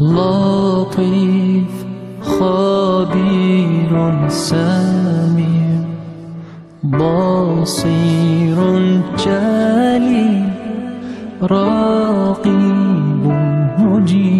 لطيف خبير سميع بصير جليل راقب مجيب.